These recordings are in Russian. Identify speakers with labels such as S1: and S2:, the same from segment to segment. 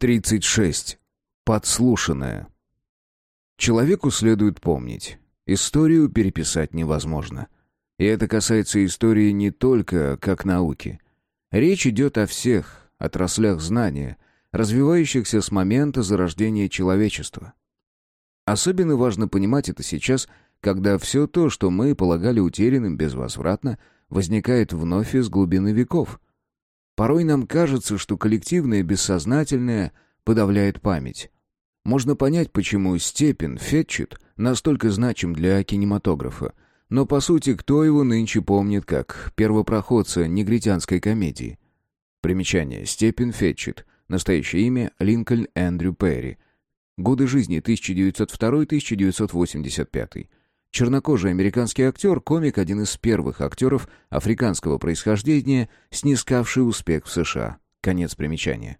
S1: 36. Подслушанное. Человеку следует помнить, историю переписать невозможно. И это касается истории не только как науки. Речь идет о всех отраслях знания, развивающихся с момента зарождения человечества. Особенно важно понимать это сейчас, когда все то, что мы полагали утерянным безвозвратно, возникает вновь из глубины веков. Порой нам кажется, что коллективное бессознательное подавляет память. Можно понять, почему Степен Фетчет настолько значим для кинематографа. Но, по сути, кто его нынче помнит как первопроходца негритянской комедии? Примечание. Степен Фетчет. Настоящее имя Линкольн Эндрю Перри. Годы жизни 1902-1985. Чернокожий американский актер, комик, один из первых актеров африканского происхождения, снискавший успех в США. Конец примечания.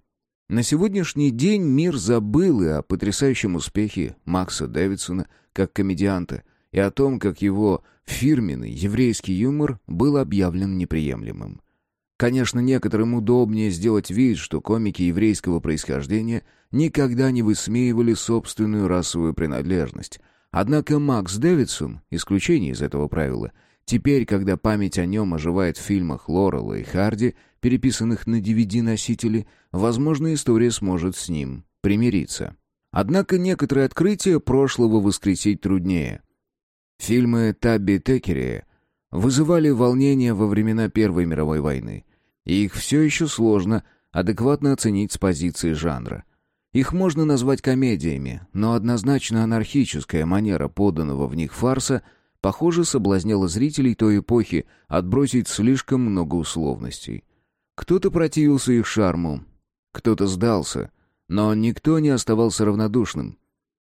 S1: На сегодняшний день мир забыл и о потрясающем успехе Макса Дэвидсона как комедианта, и о том, как его фирменный еврейский юмор был объявлен неприемлемым. Конечно, некоторым удобнее сделать вид, что комики еврейского происхождения никогда не высмеивали собственную расовую принадлежность, Однако Макс Дэвидсон, исключение из этого правила, теперь, когда память о нем оживает в фильмах Лорелла и Харди, переписанных на DVD-носители, возможно, история сможет с ним примириться. Однако некоторые открытия прошлого воскресить труднее. Фильмы Табби Текерия вызывали волнение во времена Первой мировой войны, и их все еще сложно адекватно оценить с позиции жанра. Их можно назвать комедиями, но однозначно анархическая манера поданного в них фарса, похоже, соблазняла зрителей той эпохи отбросить слишком много условностей. Кто-то противился их шарму, кто-то сдался, но никто не оставался равнодушным.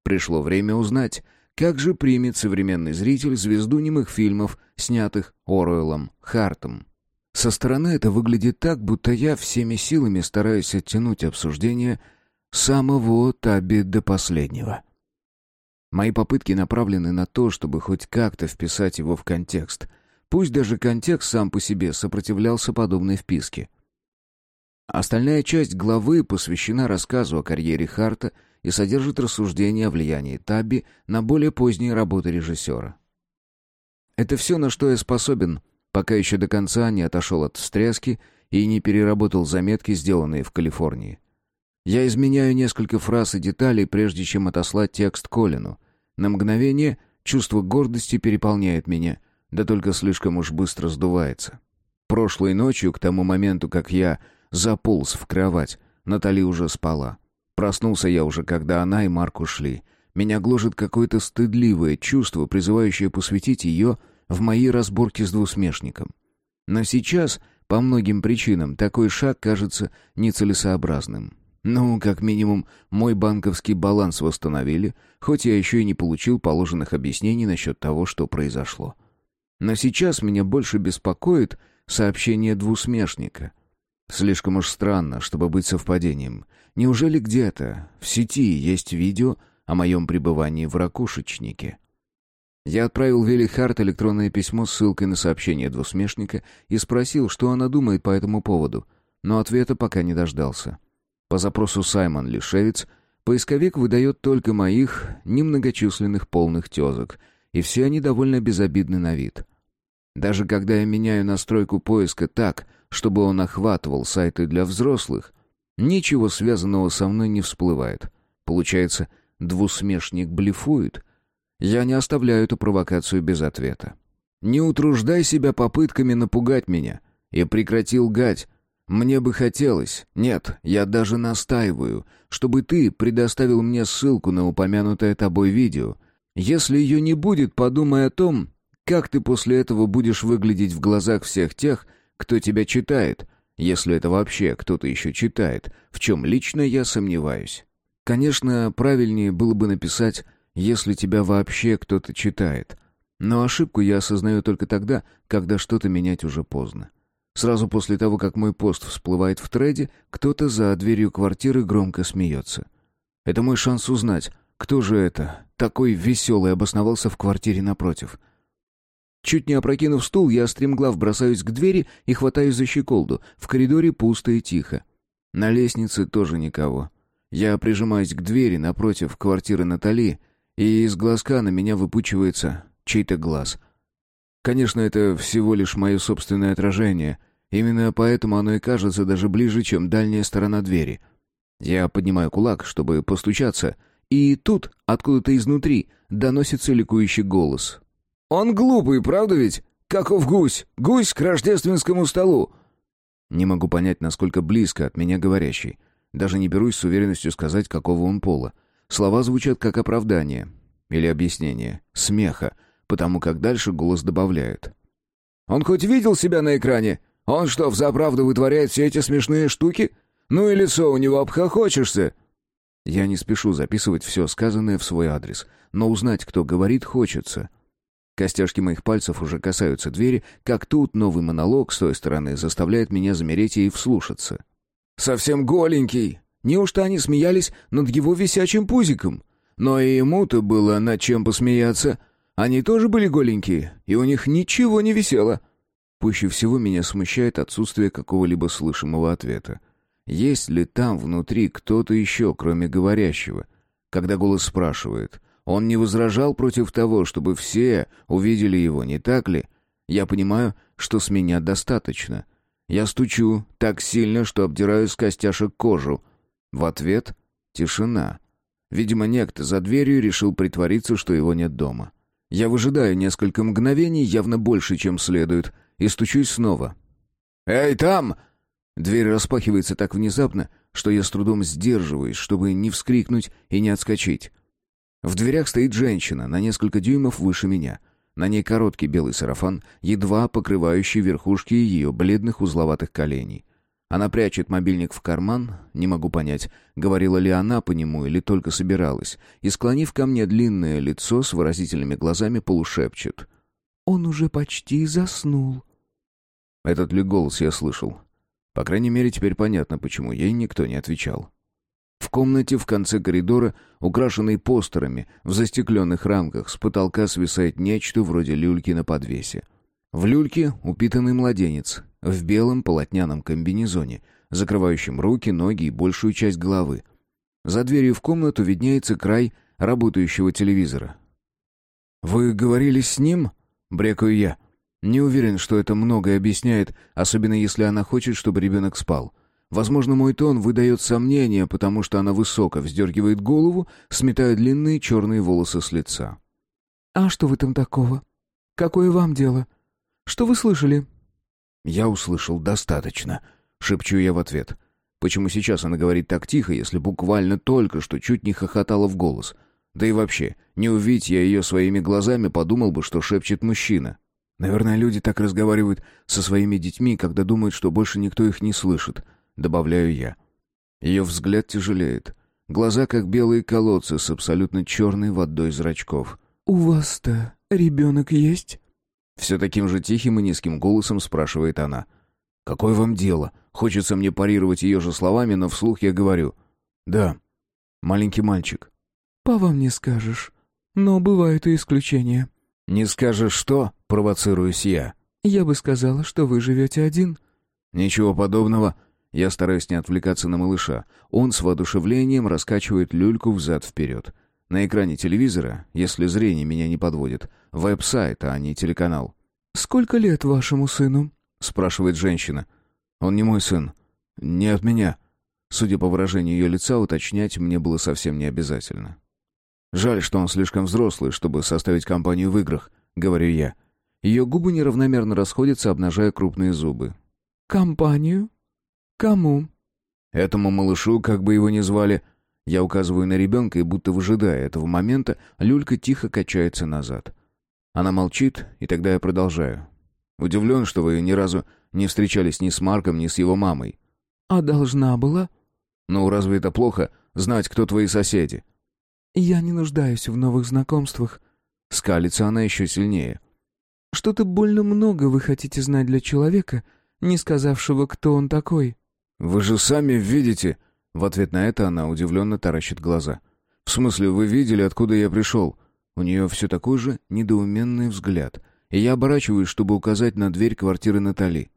S1: Пришло время узнать, как же примет современный зритель звезду немых фильмов, снятых Оруэллом Хартом. Со стороны это выглядит так, будто я всеми силами стараюсь оттянуть обсуждение самого Таби до последнего. Мои попытки направлены на то, чтобы хоть как-то вписать его в контекст. Пусть даже контекст сам по себе сопротивлялся подобной вписке. Остальная часть главы посвящена рассказу о карьере Харта и содержит рассуждения о влиянии Таби на более поздние работы режиссера. Это все, на что я способен, пока еще до конца не отошел от встряски и не переработал заметки, сделанные в Калифорнии. Я изменяю несколько фраз и деталей, прежде чем отослать текст Колину. На мгновение чувство гордости переполняет меня, да только слишком уж быстро сдувается. Прошлой ночью, к тому моменту, как я заполз в кровать, Натали уже спала. Проснулся я уже, когда она и Марк ушли. Меня гложет какое-то стыдливое чувство, призывающее посвятить ее в мои разборки с двусмешником. Но сейчас, по многим причинам, такой шаг кажется нецелесообразным. Ну, как минимум, мой банковский баланс восстановили, хоть я еще и не получил положенных объяснений насчет того, что произошло. Но сейчас меня больше беспокоит сообщение двусмешника. Слишком уж странно, чтобы быть совпадением. Неужели где-то в сети есть видео о моем пребывании в ракушечнике? Я отправил Вилли Харт электронное письмо с ссылкой на сообщение двусмешника и спросил, что она думает по этому поводу, но ответа пока не дождался. По запросу Саймон Лишевец поисковик выдает только моих немногочисленных полных тезок, и все они довольно безобидны на вид. Даже когда я меняю настройку поиска так, чтобы он охватывал сайты для взрослых, ничего связанного со мной не всплывает. Получается, двусмешник блефует. Я не оставляю эту провокацию без ответа. Не утруждай себя попытками напугать меня. Я прекратил гать, мне бы хотелось, нет, я даже настаиваю, чтобы ты предоставил мне ссылку на упомянутое тобой видео. Если ее не будет, подумай о том, как ты после этого будешь выглядеть в глазах всех тех, кто тебя читает, если это вообще кто-то еще читает, в чем лично я сомневаюсь. Конечно, правильнее было бы написать «если тебя вообще кто-то читает». Но ошибку я осознаю только тогда, когда что-то менять уже поздно. Сразу после того, как мой пост всплывает в треде, кто-то за дверью квартиры громко смеется. Это мой шанс узнать, кто же это, такой веселый, обосновался в квартире напротив. Чуть не опрокинув стул, я стремглав бросаюсь к двери и хватаюсь за щеколду. В коридоре пусто и тихо. На лестнице тоже никого. Я прижимаюсь к двери напротив квартиры Натали, и из глазка на меня выпучивается чей-то глаз. Конечно, это всего лишь мое собственное отражение. Именно поэтому оно и кажется даже ближе, чем дальняя сторона двери. Я поднимаю кулак, чтобы постучаться, и тут, откуда-то изнутри, доносится ликующий голос. «Он глупый, правда ведь? Каков гусь? Гусь к рождественскому столу!» Не могу понять, насколько близко от меня говорящий. Даже не берусь с уверенностью сказать, какого он пола. Слова звучат как оправдание или объяснение, смеха, потому как дальше голос добавляет. «Он хоть видел себя на экране? Он что, взаправду вытворяет все эти смешные штуки? Ну и лицо у него обхохочешься!» Я не спешу записывать все сказанное в свой адрес, но узнать, кто говорит, хочется. Костяшки моих пальцев уже касаются двери, как тут новый монолог с той стороны заставляет меня замереть и вслушаться. «Совсем голенький! Неужто они смеялись над его висячим пузиком? Но и ему-то было над чем посмеяться. Они тоже были голенькие, и у них ничего не висело». Пуще всего меня смущает отсутствие какого-либо слышимого ответа. Есть ли там внутри кто-то еще, кроме говорящего? Когда голос спрашивает, он не возражал против того, чтобы все увидели его, не так ли? Я понимаю, что с меня достаточно. Я стучу так сильно, что обдираю с костяшек кожу. В ответ — тишина. Видимо, некто за дверью решил притвориться, что его нет дома. Я выжидаю несколько мгновений, явно больше, чем следует, и стучусь снова. «Эй, там!» Дверь распахивается так внезапно, что я с трудом сдерживаюсь, чтобы не вскрикнуть и не отскочить. В дверях стоит женщина, на несколько дюймов выше меня. На ней короткий белый сарафан, едва покрывающий верхушки ее бледных узловатых коленей. Она прячет мобильник в карман, не могу понять, говорила ли она по нему или только собиралась, и, склонив ко мне длинное лицо с выразительными глазами, полушепчет. «Он уже почти заснул». Этот ли голос я слышал? По крайней мере, теперь понятно, почему ей никто не отвечал. В комнате в конце коридора, украшенной постерами, в застекленных рамках, с потолка свисает нечто вроде люльки на подвесе. В люльке упитанный младенец, в белом полотняном комбинезоне, закрывающем руки, ноги и большую часть головы. За дверью в комнату виднеется край работающего телевизора. «Вы говорили с ним?» — брекаю я. Не уверен, что это многое объясняет, особенно если она хочет, чтобы ребенок спал. Возможно, мой тон выдает сомнение, потому что она высоко вздергивает голову, сметая длинные черные волосы с лица. «А что в этом такого? Какое вам дело? Что вы слышали?» «Я услышал достаточно», — шепчу я в ответ. Почему сейчас она говорит так тихо, если буквально только что чуть не хохотала в голос? Да и вообще, не увидеть я ее своими глазами, подумал бы, что шепчет мужчина. Наверное, люди так разговаривают со своими детьми, когда думают, что больше никто их не слышит, добавляю я. Ее взгляд тяжелеет. Глаза как белые колодцы с абсолютно черной водой зрачков. «У вас-то ребенок есть?» Все таким же тихим и низким голосом спрашивает она. «Какое вам дело?» Хочется мне парировать ее же словами, но вслух я говорю. «Да, маленький мальчик». «По вам не скажешь. Но бывают и исключения». «Не скажешь что?» — провоцируюсь я. «Я бы сказала, что вы живете один». «Ничего подобного». Я стараюсь не отвлекаться на малыша. Он с воодушевлением раскачивает люльку взад-вперед. На экране телевизора, если зрение меня не подводит, веб-сайт, а не телеканал. «Сколько лет вашему сыну?» — спрашивает женщина. «Он не мой сын. Не от меня». Судя по выражению ее лица, уточнять мне было совсем не обязательно. Жаль, что он слишком взрослый, чтобы составить компанию в играх, говорю я. Ее губы неравномерно расходятся, обнажая крупные зубы. Компанию? Кому? Этому малышу, как бы его ни звали. Я указываю на ребенка и, будто выжидая этого момента, люлька тихо качается назад. Она молчит, и тогда я продолжаю. Удивлен, что вы ни разу не встречались ни с Марком, ни с его мамой. А должна была? Ну, разве это плохо, знать, кто твои соседи? «Я не нуждаюсь в новых знакомствах». Скалится она еще сильнее. «Что-то больно много вы хотите знать для человека, не сказавшего, кто он такой». «Вы же сами видите...» В ответ на это она удивленно таращит глаза. «В смысле, вы видели, откуда я пришел?» У нее все такой же недоуменный взгляд. И я оборачиваюсь, чтобы указать на дверь квартиры Натали.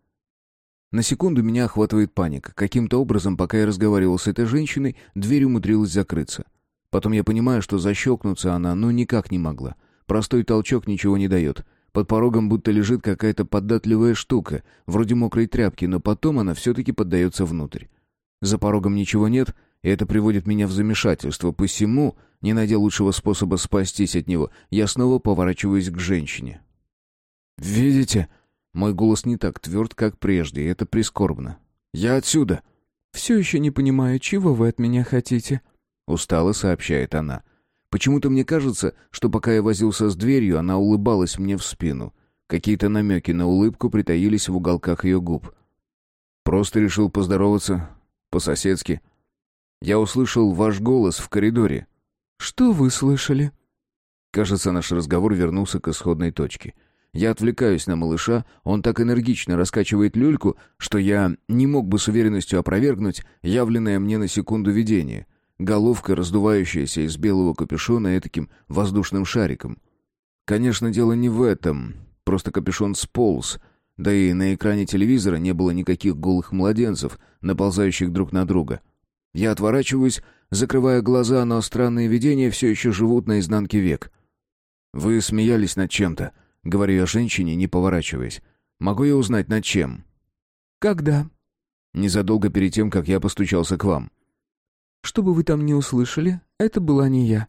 S1: На секунду меня охватывает паника. Каким-то образом, пока я разговаривал с этой женщиной, дверь умудрилась закрыться. Потом я понимаю, что защелкнуться она ну никак не могла. Простой толчок ничего не дает. Под порогом будто лежит какая-то податливая штука, вроде мокрой тряпки, но потом она все-таки поддается внутрь. За порогом ничего нет, и это приводит меня в замешательство. Посему, не найдя лучшего способа спастись от него, я снова поворачиваюсь к женщине. «Видите?» Мой голос не так тверд, как прежде, и это прискорбно. «Я отсюда!»
S2: «Все еще не понимаю, чего вы от меня хотите?»
S1: Устало сообщает она. Почему-то мне кажется, что пока я возился с дверью, она улыбалась мне в спину. Какие-то намеки на улыбку притаились в уголках ее губ. Просто решил поздороваться. По-соседски. Я услышал ваш голос в коридоре.
S2: «Что вы слышали?»
S1: Кажется, наш разговор вернулся к исходной точке. Я отвлекаюсь на малыша, он так энергично раскачивает люльку, что я не мог бы с уверенностью опровергнуть явленное мне на секунду видение — головка, раздувающаяся из белого капюшона таким воздушным шариком. Конечно, дело не в этом. Просто капюшон сполз. Да и на экране телевизора не было никаких голых младенцев, наползающих друг на друга. Я отворачиваюсь, закрывая глаза, но странные видения все еще живут на изнанке век. «Вы смеялись над чем-то», — говорю я женщине, не поворачиваясь. «Могу я узнать, над чем?»
S2: «Когда?»
S1: «Незадолго перед тем, как я постучался к вам».
S2: Что бы вы там ни услышали, это была не я».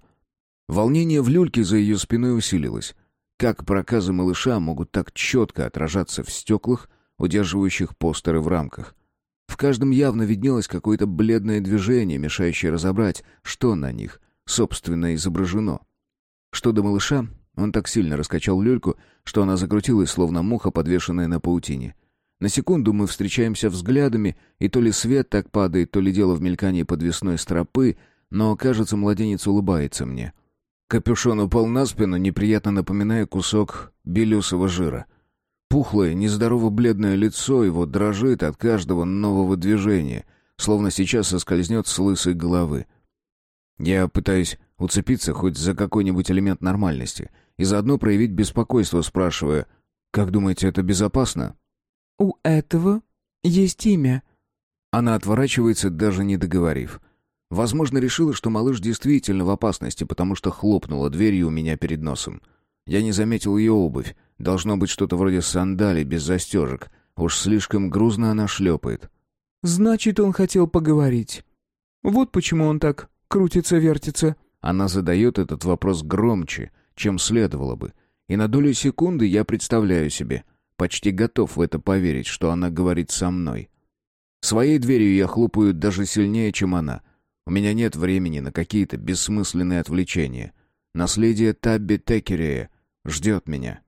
S1: Волнение в люльке за ее спиной усилилось. Как проказы малыша могут так четко отражаться в стеклах, удерживающих постеры в рамках? В каждом явно виднелось какое-то бледное движение, мешающее разобрать, что на них, собственно, изображено. Что до малыша, он так сильно раскачал люльку, что она закрутилась, словно муха, подвешенная на паутине. На секунду мы встречаемся взглядами, и то ли свет так падает, то ли дело в мелькании подвесной стропы, но, кажется, младенец улыбается мне. Капюшон упал на спину, неприятно напоминая кусок белесого жира. Пухлое, нездорово бледное лицо его дрожит от каждого нового движения, словно сейчас соскользнет с лысой головы. Я пытаюсь уцепиться хоть за какой-нибудь элемент нормальности и заодно проявить беспокойство, спрашивая, «Как думаете, это безопасно?»
S2: «У этого есть имя».
S1: Она отворачивается, даже не договорив. Возможно, решила, что малыш действительно в опасности, потому что хлопнула дверью у меня перед носом. Я не заметил ее обувь. Должно быть что-то вроде сандалий без застежек. Уж слишком грузно она шлепает.
S2: «Значит, он хотел поговорить. Вот почему он так крутится-вертится».
S1: Она задает этот вопрос громче, чем следовало бы. И на долю секунды я представляю себе — Почти готов в это поверить, что она говорит со мной. Своей дверью я хлопаю даже сильнее, чем она. У меня нет времени на какие-то бессмысленные отвлечения. Наследие Табби Текерея ждет меня.